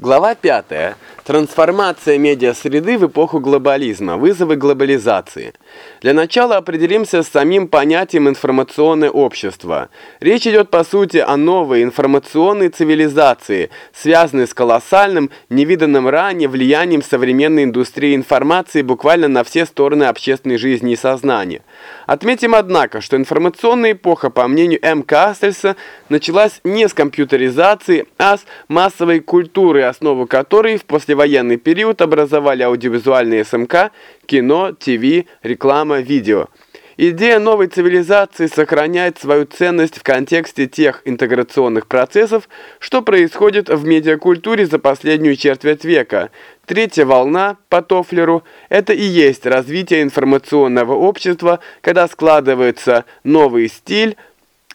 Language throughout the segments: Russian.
Глава 5. Трансформация медиасреды в эпоху глобализма. Вызовы глобализации. Для начала определимся с самим понятием информационное общество. Речь идет по сути о новой информационной цивилизации, связанной с колоссальным, невиданным ранее влиянием современной индустрии информации буквально на все стороны общественной жизни и сознания. Отметим, однако, что информационная эпоха, по мнению М. Кастельса, началась не с компьютеризации, а с массовой культуры, основу которой в послевоенный период образовали аудиовизуальные СМК, кино, ТВ, реклама, видео. Идея новой цивилизации сохраняет свою ценность в контексте тех интеграционных процессов, что происходит в медиакультуре за последнюю четверть века. Третья волна по Тофлеру – это и есть развитие информационного общества, когда складывается новый стиль,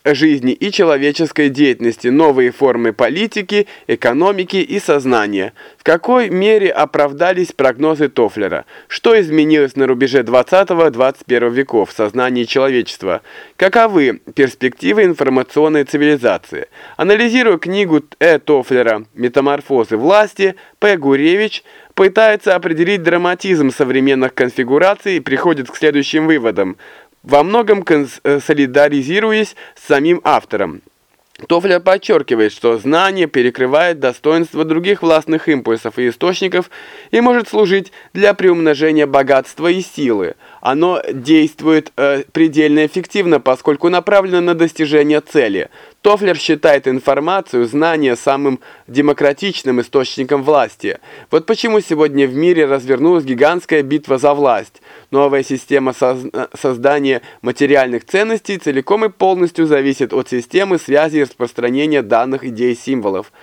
жизни и человеческой деятельности, новые формы политики, экономики и сознания. В какой мере оправдались прогнозы Тофлера? Что изменилось на рубеже 20-21 веков в сознании человечества? Каковы перспективы информационной цивилизации? Анализируя книгу Э. Тофлера «Метаморфозы власти», П. Гуревич пытается определить драматизм современных конфигураций и приходит к следующим выводам – во многом солидаризируясь с самим автором. Тофлер подчеркивает, что знание перекрывает достоинство других властных импульсов и источников и может служить для приумножения богатства и силы. Оно действует э, предельно эффективно, поскольку направлено на достижение цели. Тофлер считает информацию, знание самым демократичным источником власти. Вот почему сегодня в мире развернулась гигантская битва за власть. Новая система соз создания материальных ценностей целиком и полностью зависит от системы связи и распространения данных идей символов.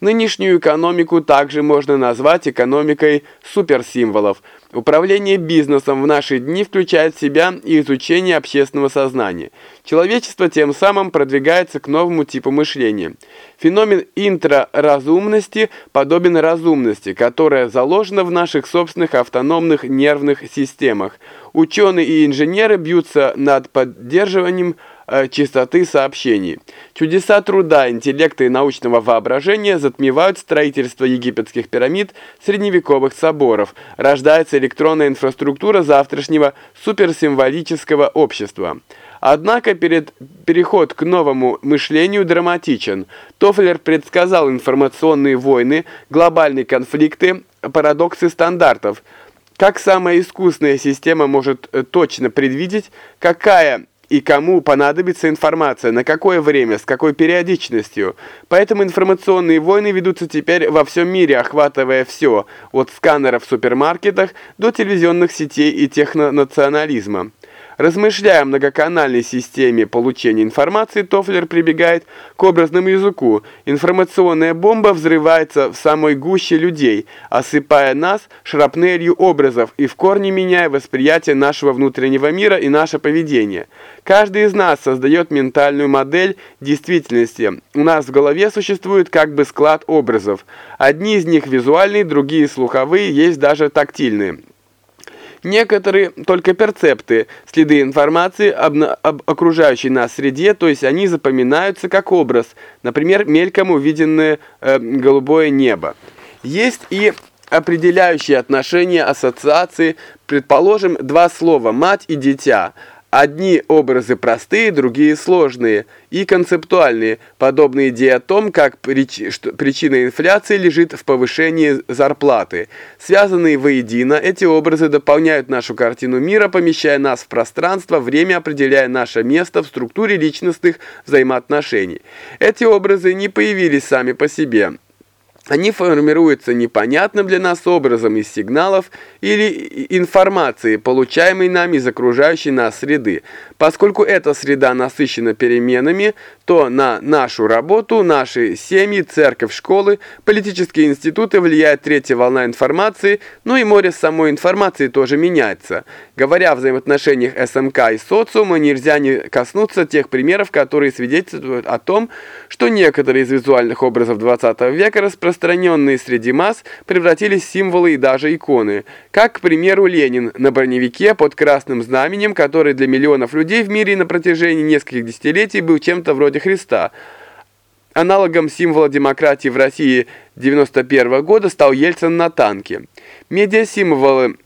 Нынешнюю экономику также можно назвать экономикой суперсимволов. Управление бизнесом в наши дни включает в себя и изучение общественного сознания. Человечество тем самым продвигается к новому типу мышления. Феномен интраразумности подобен разумности, которая заложена в наших собственных автономных нервных системах. Ученые и инженеры бьются над поддерживанием э, чистоты сообщений. Чудеса труда, интеллекта и научного воображения затмевают строительство египетских пирамид, средневековых соборов. Рождается электронная инфраструктура завтрашнего суперсимволического общества. Однако перед переход к новому мышлению драматичен. Тофлер предсказал информационные войны, глобальные конфликты, парадоксы стандартов. Как самая искусная система может э, точно предвидеть, какая и кому понадобится информация, на какое время, с какой периодичностью. Поэтому информационные войны ведутся теперь во всем мире, охватывая все, от сканеров в супермаркетах до телевизионных сетей и технонационализма. Размышляя о многоканальной системе получения информации, Тофлер прибегает к образному языку. Информационная бомба взрывается в самой гуще людей, осыпая нас шрапнелью образов и в корне меняя восприятие нашего внутреннего мира и наше поведение. Каждый из нас создает ментальную модель действительности. У нас в голове существует как бы склад образов. Одни из них визуальные, другие слуховые, есть даже тактильные. Некоторые только перцепты, следы информации об, об окружающей нас среде, то есть они запоминаются как образ, например, мельком увиденное э, голубое небо. Есть и определяющие отношения ассоциации, предположим, два слова «мать» и «дитя», Одни образы простые, другие сложные и концептуальные, подобные идее о том, как прич... что причина инфляции лежит в повышении зарплаты. Связанные воедино, эти образы дополняют нашу картину мира, помещая нас в пространство, время определяя наше место в структуре личностных взаимоотношений. Эти образы не появились сами по себе. Они формируются непонятным для нас образом из сигналов или информации, получаемой нами из окружающей нас среды. Поскольку эта среда насыщена переменами, то на нашу работу, наши семьи, церковь, школы, политические институты влияет третья волна информации, ну и море самой информации тоже меняется. Говоря о взаимоотношениях СМК и социума, нельзя не коснуться тех примеров, которые свидетельствуют о том, что некоторые из визуальных образов 20 века распространенные среди масс, превратились в символы и даже иконы. Как, к примеру, Ленин на броневике под красным знаменем, который для миллионов людей в мире на протяжении нескольких десятилетий был чем-то вроде Христа. Аналогом символа демократии в России 91 года стал Ельцин на танке. Медиасимволы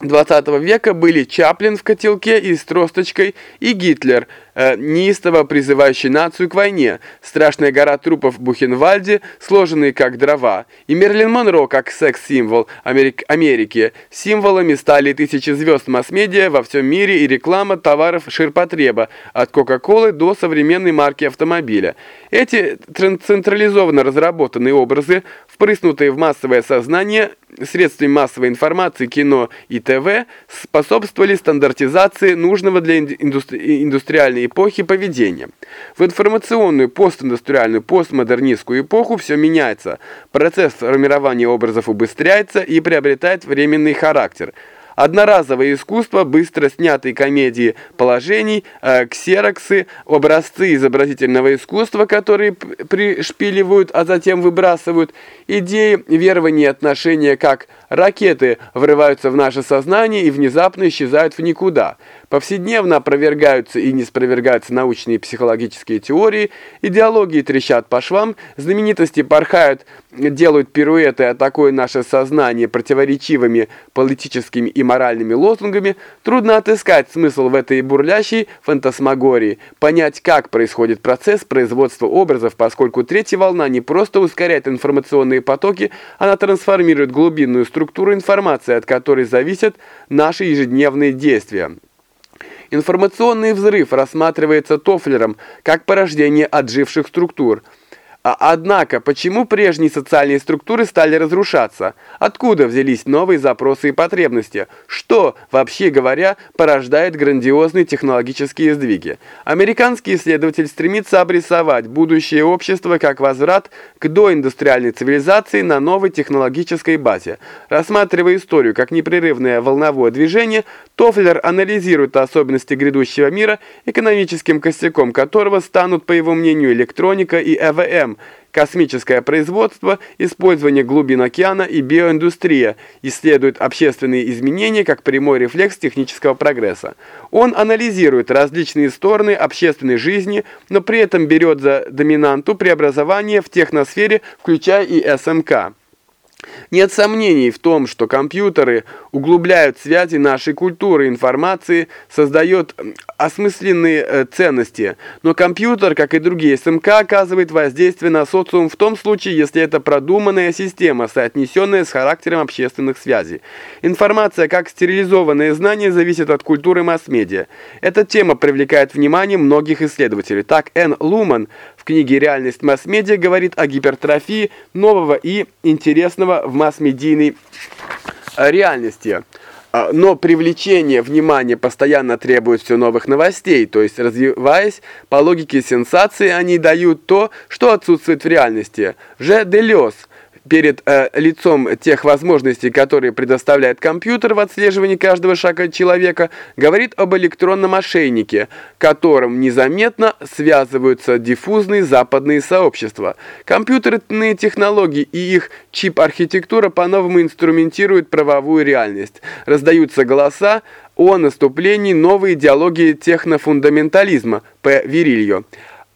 20 века были Чаплин в котелке и с тросточкой и Гитлер, э, неистово призывающий нацию к войне, страшная гора трупов в Бухенвальде, сложенные как дрова, и Мерлин Монро как секс-символ Америк Америки. Символами стали тысячи звезд масс-медиа во всем мире и реклама товаров ширпотреба, от Кока-Колы до современной марки автомобиля. Эти централизованно разработанные образы, впрыснутые в массовое сознание, средствами массовой информации, кино и ТВ способствовали стандартизации нужного для индустри индустриальной эпохи поведения. В информационную, постиндустриальную, постмодернистскую эпоху все меняется. Процесс формирования образов убыстряется и приобретает временный характер – Одноразовое искусство, быстро снятые комедии положений, э, ксероксы, образцы изобразительного искусства, которые пришпиливают, а затем выбрасывают, идеи, верования и отношения, как ракеты врываются в наше сознание и внезапно исчезают в никуда. Повседневно опровергаются и не спровергаются научные и психологические теории, идеологии трещат по швам, знаменитости порхают, делают пируэты, атакуя наше сознание противоречивыми политическими и моральными лозунгами, трудно отыскать смысл в этой бурлящей фантасмагории, понять, как происходит процесс производства образов, поскольку третья волна не просто ускоряет информационные потоки, она трансформирует глубинную структуру информации, от которой зависят наши ежедневные действия. Информационный взрыв рассматривается Тофлером как порождение отживших структур – а однако, почему прежние социальные структуры стали разрушаться? Откуда взялись новые запросы и потребности? Что, вообще говоря, порождает грандиозные технологические сдвиги? Американский исследователь стремится обрисовать будущее общества как возврат к доиндустриальной цивилизации на новой технологической базе. Рассматривая историю как непрерывное волновое движение, Тофлер анализирует особенности грядущего мира, экономическим костяком которого станут, по его мнению, электроника и ЭВМ, Космическое производство, использование глубин океана и биоиндустрия, исследует общественные изменения как прямой рефлекс технического прогресса. Он анализирует различные стороны общественной жизни, но при этом берет за доминанту преобразования в техносфере, включая и СМК. Нет сомнений в том, что компьютеры углубляют связи нашей культуры информации, создают осмысленные э, ценности. Но компьютер, как и другие СМК, оказывает воздействие на социум в том случае, если это продуманная система, соотнесенная с характером общественных связей. Информация, как стерилизованное знание, зависит от культуры масс-медиа. Эта тема привлекает внимание многих исследователей. Так, Энн Луман книге «Реальность масс-медиа» говорит о гипертрофии нового и интересного в масс-медийной реальности. А, но привлечение внимания постоянно требует все новых новостей, то есть развиваясь по логике сенсации, они дают то, что отсутствует в реальности. Же Делес – перед э, лицом тех возможностей, которые предоставляет компьютер в отслеживании каждого шага человека, говорит об электронном мошеннике, которым незаметно связываются диффузные западные сообщества. Компьютерные технологии и их чип-архитектура по-новому инструментируют правовую реальность. Раздаются голоса о наступлении новой идеологии технофундаментализма П. Вирильо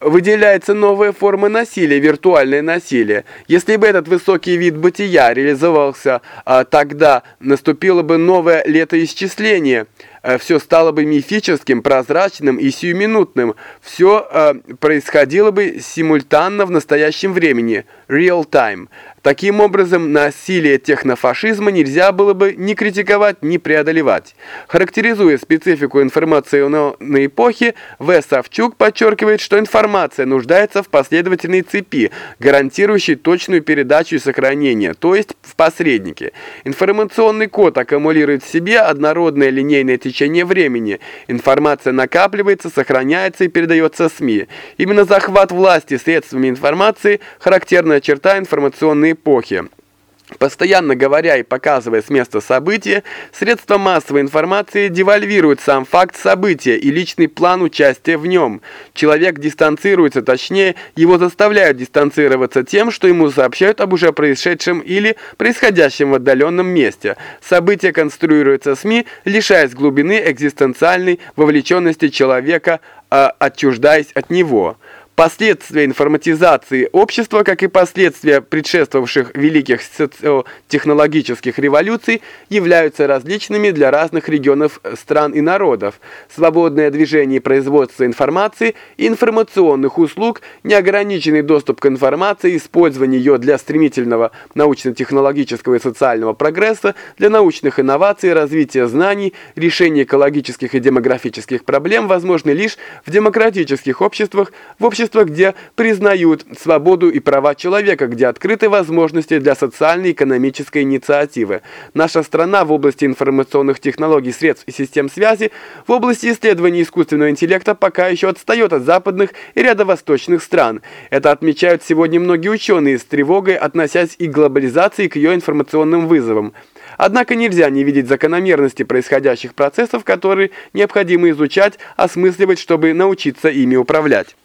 выделяется новая форма насилия, виртуальное насилие. Если бы этот высокий вид бытия реализовался, а, тогда наступило бы новое летоисчисление – все стало бы мифическим, прозрачным и сиюминутным. Все э, происходило бы симультанно в настоящем времени, real time. Таким образом, насилие технофашизма нельзя было бы ни критиковать, ни преодолевать. Характеризуя специфику информационной эпохи, В. Савчук подчеркивает, что информация нуждается в последовательной цепи, гарантирующей точную передачу и сохранение, то есть в посреднике. Информационный код аккумулирует в себе однородное линейное течение течение времени. Информация накапливается, сохраняется и передается СМИ. Именно захват власти средствами информации – характерная черта информационной эпохи. Постоянно говоря и показывая с места события, средства массовой информации девальвируют сам факт события и личный план участия в нем. Человек дистанцируется, точнее, его заставляют дистанцироваться тем, что ему сообщают об уже происшедшем или происходящем в отдаленном месте. События конструируются СМИ, лишаясь глубины экзистенциальной вовлеченности человека, а отчуждаясь от него. Последствия информатизации общества, как и последствия предшествовавших великих социотехнологических революций, являются различными для разных регионов стран и народов. Свободное движение и производство информации, информационных услуг, неограниченный доступ к информации, использование ее для стремительного научно-технологического и социального прогресса, для научных инноваций, развития знаний, решения экологических и демографических проблем возможны лишь в демократических обществах, в обществах общества, где признают свободу и права человека, где открыты возможности для социальной и экономической инициативы. Наша страна в области информационных технологий, средств и систем связи, в области исследований искусственного интеллекта пока еще отстает от западных и ряда восточных стран. Это отмечают сегодня многие ученые с тревогой, относясь и к глобализации, к ее информационным вызовам. Однако нельзя не видеть закономерности происходящих процессов, которые необходимо изучать, осмысливать, чтобы научиться ими управлять.